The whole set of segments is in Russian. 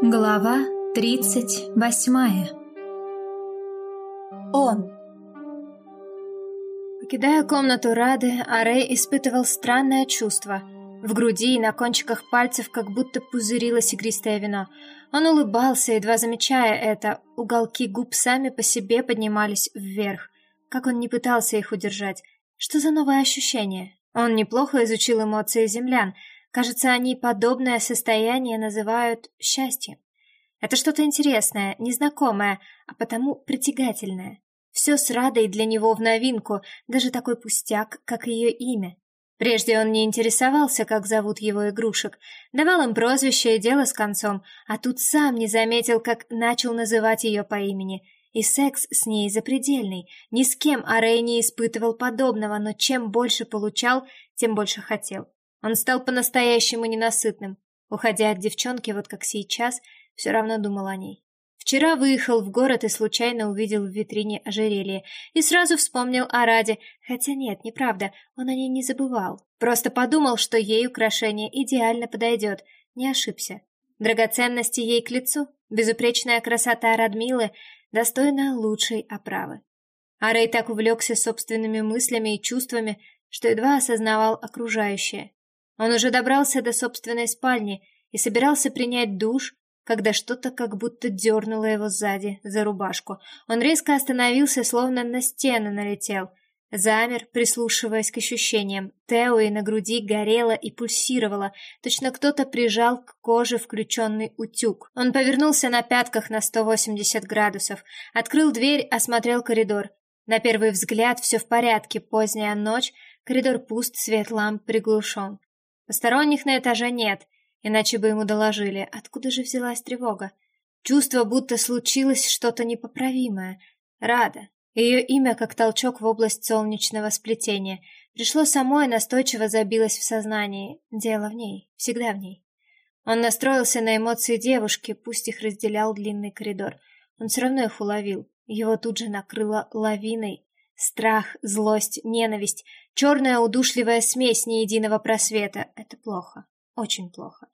Глава тридцать восьмая Он Покидая комнату Рады, Арей испытывал странное чувство. В груди и на кончиках пальцев как будто пузырилось игристое вино. Он улыбался, едва замечая это. Уголки губ сами по себе поднимались вверх. Как он не пытался их удержать. Что за новое ощущение? Он неплохо изучил эмоции землян — Кажется, они подобное состояние называют счастьем. Это что-то интересное, незнакомое, а потому притягательное. Все с Радой для него в новинку, даже такой пустяк, как ее имя. Прежде он не интересовался, как зовут его игрушек, давал им прозвище и дело с концом, а тут сам не заметил, как начал называть ее по имени. И секс с ней запредельный. Ни с кем Арей не испытывал подобного, но чем больше получал, тем больше хотел. Он стал по-настоящему ненасытным. Уходя от девчонки, вот как сейчас, все равно думал о ней. Вчера выехал в город и случайно увидел в витрине ожерелье и сразу вспомнил о Раде, хотя нет, неправда, он о ней не забывал. Просто подумал, что ей украшение идеально подойдет, не ошибся. Драгоценности ей к лицу, безупречная красота Радмилы достойна лучшей оправы. А Рэй так увлекся собственными мыслями и чувствами, что едва осознавал окружающее. Он уже добрался до собственной спальни и собирался принять душ, когда что-то как будто дернуло его сзади, за рубашку. Он резко остановился, словно на стену налетел. Замер, прислушиваясь к ощущениям. Тео на груди горело и пульсировало, точно кто-то прижал к коже включенный утюг. Он повернулся на пятках на 180 градусов, открыл дверь, осмотрел коридор. На первый взгляд все в порядке, поздняя ночь, коридор пуст, свет ламп приглушен. Посторонних на этаже нет, иначе бы ему доложили. Откуда же взялась тревога? Чувство, будто случилось что-то непоправимое. Рада. Ее имя, как толчок в область солнечного сплетения, пришло само и настойчиво забилось в сознании. Дело в ней, всегда в ней. Он настроился на эмоции девушки, пусть их разделял длинный коридор. Он все равно их уловил. Его тут же накрыло лавиной. Страх, злость, ненависть, Черная удушливая смесь ни единого просвета. Это плохо. Очень плохо.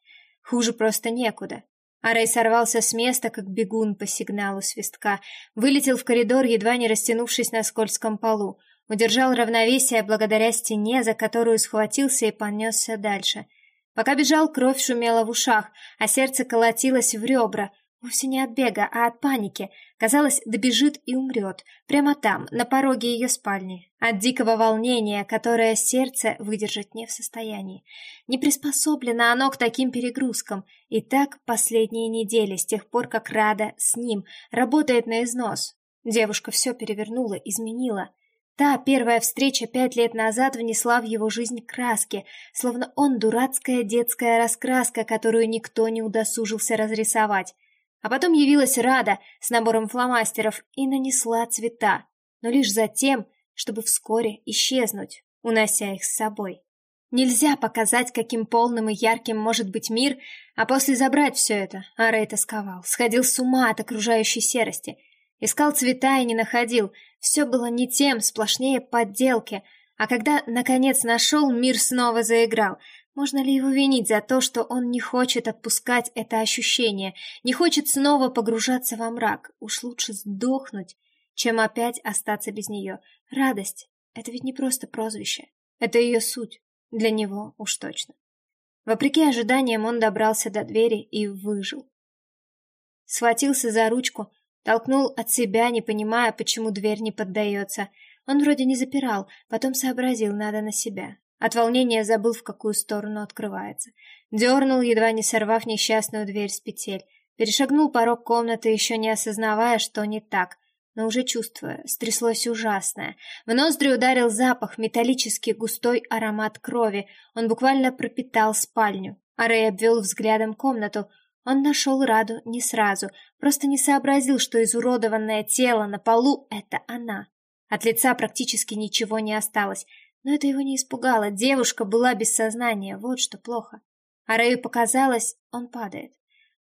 Хуже просто некуда. Арей сорвался с места, как бегун по сигналу свистка, вылетел в коридор, едва не растянувшись на скользком полу, удержал равновесие благодаря стене, за которую схватился и понесся дальше. Пока бежал, кровь шумела в ушах, а сердце колотилось в ребра — Вовсе не от бега, а от паники. Казалось, добежит и умрет. Прямо там, на пороге ее спальни. От дикого волнения, которое сердце выдержать не в состоянии. Не приспособлено оно к таким перегрузкам. И так последние недели, с тех пор, как Рада с ним работает на износ. Девушка все перевернула, изменила. Та первая встреча пять лет назад внесла в его жизнь краски, словно он дурацкая детская раскраска, которую никто не удосужился разрисовать. А потом явилась Рада с набором фломастеров и нанесла цвета, но лишь за тем, чтобы вскоре исчезнуть, унося их с собой. Нельзя показать, каким полным и ярким может быть мир, а после забрать все это. А Рэй тосковал, сходил с ума от окружающей серости. Искал цвета и не находил. Все было не тем, сплошнее подделки. А когда, наконец, нашел, мир снова заиграл. Можно ли его винить за то, что он не хочет отпускать это ощущение, не хочет снова погружаться во мрак? Уж лучше сдохнуть, чем опять остаться без нее. Радость — это ведь не просто прозвище. Это ее суть. Для него уж точно. Вопреки ожиданиям он добрался до двери и выжил. Схватился за ручку, толкнул от себя, не понимая, почему дверь не поддается. Он вроде не запирал, потом сообразил, надо на себя. От волнения забыл, в какую сторону открывается. Дернул, едва не сорвав несчастную дверь с петель. Перешагнул порог комнаты, еще не осознавая, что не так, но уже чувствуя, стряслось ужасное. В ноздри ударил запах, металлический густой аромат крови. Он буквально пропитал спальню. А Рэй обвел взглядом комнату. Он нашел Раду не сразу, просто не сообразил, что изуродованное тело на полу — это она. От лица практически ничего не осталось. Но это его не испугало. Девушка была без сознания, вот что плохо. А Рэю показалось, он падает.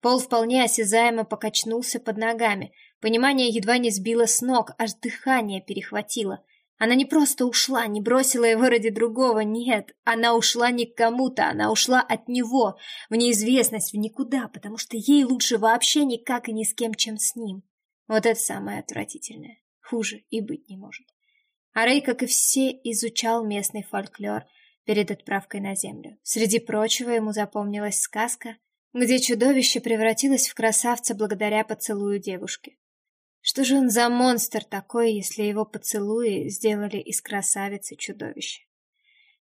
Пол вполне осязаемо покачнулся под ногами. Понимание едва не сбило с ног, аж дыхание перехватило. Она не просто ушла, не бросила его ради другого, нет. Она ушла не к кому-то, она ушла от него, в неизвестность, в никуда, потому что ей лучше вообще никак и ни с кем, чем с ним. Вот это самое отвратительное. Хуже и быть не может. А Рэй, как и все, изучал местный фольклор перед отправкой на землю. Среди прочего ему запомнилась сказка, где чудовище превратилось в красавца благодаря поцелую девушки. Что же он за монстр такой, если его поцелуи сделали из красавицы чудовище?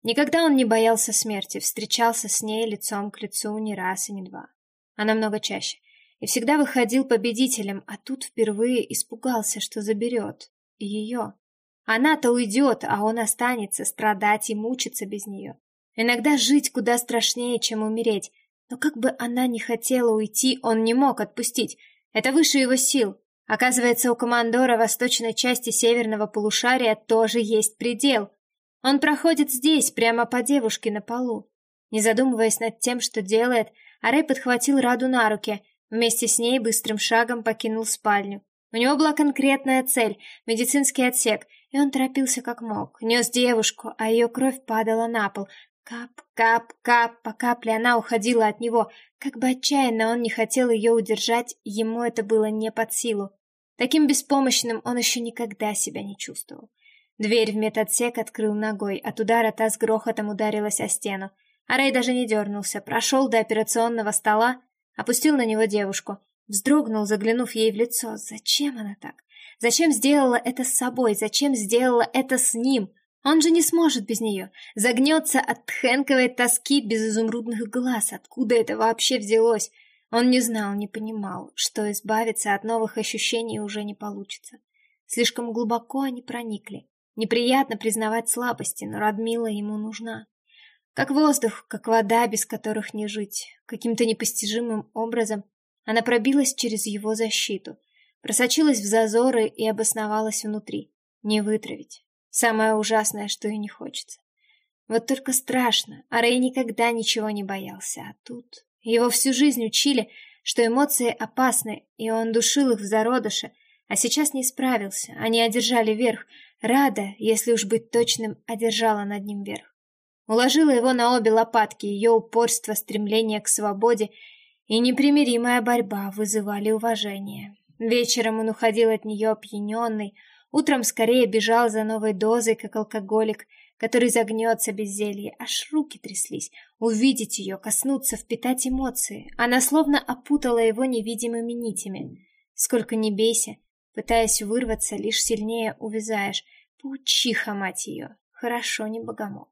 Никогда он не боялся смерти, встречался с ней лицом к лицу не раз и не два, а намного чаще. И всегда выходил победителем, а тут впервые испугался, что заберет ее. Она-то уйдет, а он останется страдать и мучиться без нее. Иногда жить куда страшнее, чем умереть, но как бы она ни хотела уйти, он не мог отпустить. Это выше его сил. Оказывается, у командора восточной части северного полушария тоже есть предел. Он проходит здесь, прямо по девушке на полу. Не задумываясь над тем, что делает, Арей подхватил Раду на руки, вместе с ней быстрым шагом покинул спальню. У него была конкретная цель — медицинский отсек, и он торопился как мог. Нес девушку, а ее кровь падала на пол. Кап, кап, кап, по капле она уходила от него. Как бы отчаянно он не хотел ее удержать, ему это было не под силу. Таким беспомощным он еще никогда себя не чувствовал. Дверь в медотсек открыл ногой, от удара та с грохотом ударилась о стену. А Рэй даже не дернулся, прошел до операционного стола, опустил на него девушку, вздрогнул, заглянув ей в лицо. Зачем она так? Зачем сделала это с собой? Зачем сделала это с ним? Он же не сможет без нее. Загнется от тхенковой тоски без изумрудных глаз. Откуда это вообще взялось? Он не знал, не понимал, что избавиться от новых ощущений уже не получится. Слишком глубоко они проникли. Неприятно признавать слабости, но Радмила ему нужна. Как воздух, как вода, без которых не жить. Каким-то непостижимым образом она пробилась через его защиту, просочилась в зазоры и обосновалась внутри. Не вытравить. Самое ужасное, что и не хочется. Вот только страшно, а Рэй никогда ничего не боялся, а тут... Его всю жизнь учили, что эмоции опасны, и он душил их в зародыше, а сейчас не справился, они одержали верх. Рада, если уж быть точным, одержала над ним верх. Уложила его на обе лопатки, ее упорство, стремление к свободе и непримиримая борьба вызывали уважение. Вечером он уходил от нее опьяненный, утром скорее бежал за новой дозой, как алкоголик, который загнется без зелья, аж руки тряслись. Увидеть ее, коснуться, впитать эмоции. Она словно опутала его невидимыми нитями. Сколько ни бейся, пытаясь вырваться, лишь сильнее увязаешь. Паучиха, мать ее. Хорошо, не богомол.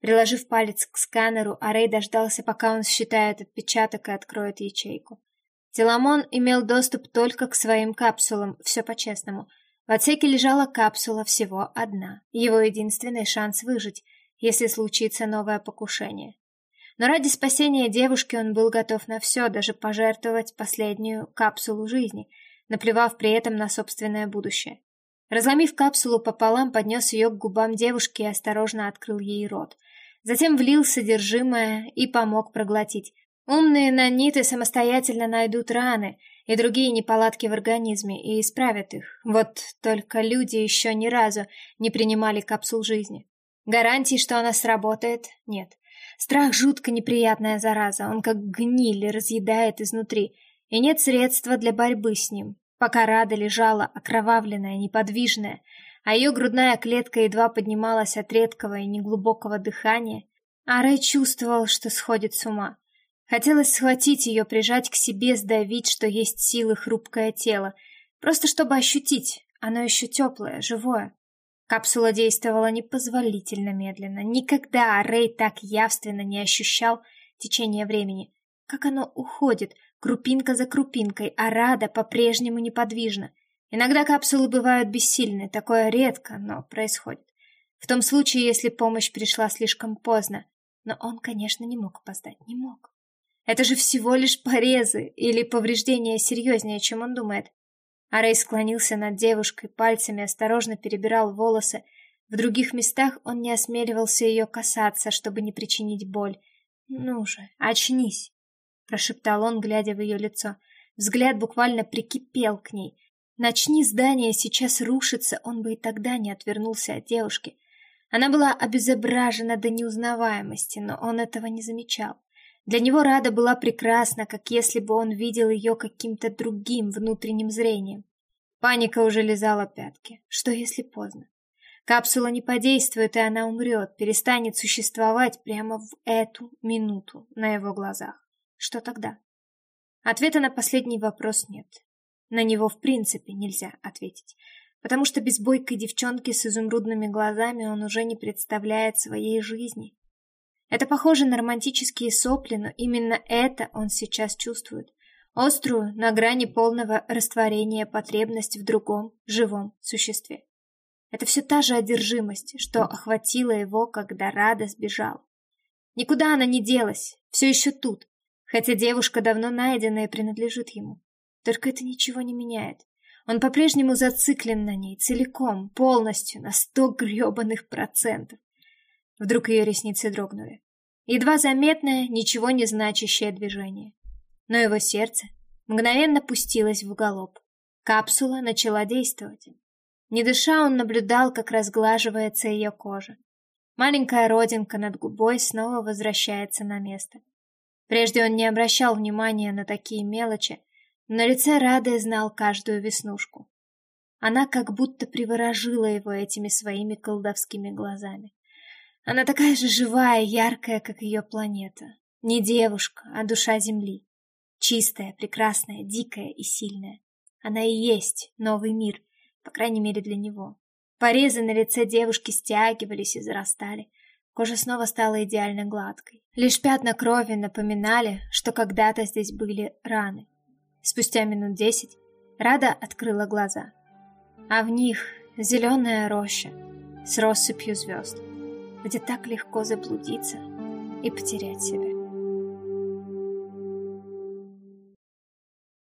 Приложив палец к сканеру, Арей дождался, пока он считает отпечаток и откроет ячейку. Теламон имел доступ только к своим капсулам, все по-честному — в отсеке лежала капсула всего одна, его единственный шанс выжить, если случится новое покушение. Но ради спасения девушки он был готов на все, даже пожертвовать последнюю капсулу жизни, наплевав при этом на собственное будущее. Разломив капсулу пополам, поднес ее к губам девушки и осторожно открыл ей рот. Затем влил содержимое и помог проглотить. Умные наниты самостоятельно найдут раны, и другие неполадки в организме и исправят их. Вот только люди еще ни разу не принимали капсул жизни. Гарантий, что она сработает, нет. Страх жутко неприятная зараза, он как гниль разъедает изнутри, и нет средства для борьбы с ним. Пока Рада лежала окровавленная, неподвижная, а ее грудная клетка едва поднималась от редкого и неглубокого дыхания, Арей чувствовал, что сходит с ума. Хотелось схватить ее, прижать к себе, сдавить, что есть силы хрупкое тело, просто чтобы ощутить, оно еще теплое, живое. Капсула действовала непозволительно медленно. Никогда Рэй так явственно не ощущал течение времени. Как оно уходит, крупинка за крупинкой, а Рада по-прежнему неподвижна. Иногда капсулы бывают бессильны, такое редко, но происходит. В том случае, если помощь пришла слишком поздно. Но он, конечно, не мог опоздать, не мог. Это же всего лишь порезы или повреждения серьезнее, чем он думает. А Рэй склонился над девушкой, пальцами осторожно перебирал волосы. В других местах он не осмеливался ее касаться, чтобы не причинить боль. «Ну же, очнись!» — прошептал он, глядя в ее лицо. Взгляд буквально прикипел к ней. Начни здание сейчас рушиться, он бы и тогда не отвернулся от девушки. Она была обезображена до неузнаваемости, но он этого не замечал. Для него Рада была прекрасна, как если бы он видел ее каким-то другим внутренним зрением. Паника уже лизала пятки. Что если поздно? Капсула не подействует, и она умрет, перестанет существовать прямо в эту минуту на его глазах. Что тогда? Ответа на последний вопрос нет. На него в принципе нельзя ответить, потому что без бойкой девчонки с изумрудными глазами он уже не представляет своей жизни. Это похоже на романтические сопли, но именно это он сейчас чувствует. Острую, на грани полного растворения потребность в другом, живом существе. Это все та же одержимость, что охватила его, когда Рада сбежал. Никуда она не делась, все еще тут, хотя девушка давно найдена и принадлежит ему. Только это ничего не меняет. Он по-прежнему зациклен на ней, целиком, полностью, на сто гребаных процентов. Вдруг ее ресницы дрогнули. Едва заметное, ничего не значащее движение. Но его сердце мгновенно пустилось в галоп. Капсула начала действовать. Не дыша, он наблюдал, как разглаживается ее кожа. Маленькая родинка над губой снова возвращается на место. Прежде он не обращал внимания на такие мелочи, на лице Рады знал каждую веснушку. Она как будто приворожила его этими своими колдовскими глазами. Она такая же живая яркая, как ее планета. Не девушка, а душа Земли. Чистая, прекрасная, дикая и сильная. Она и есть новый мир, по крайней мере для него. Порезы на лице девушки стягивались и зарастали. Кожа снова стала идеально гладкой. Лишь пятна крови напоминали, что когда-то здесь были раны. Спустя минут десять Рада открыла глаза. А в них зеленая роща с россыпью звезд, где так легко заблудиться и потерять себя.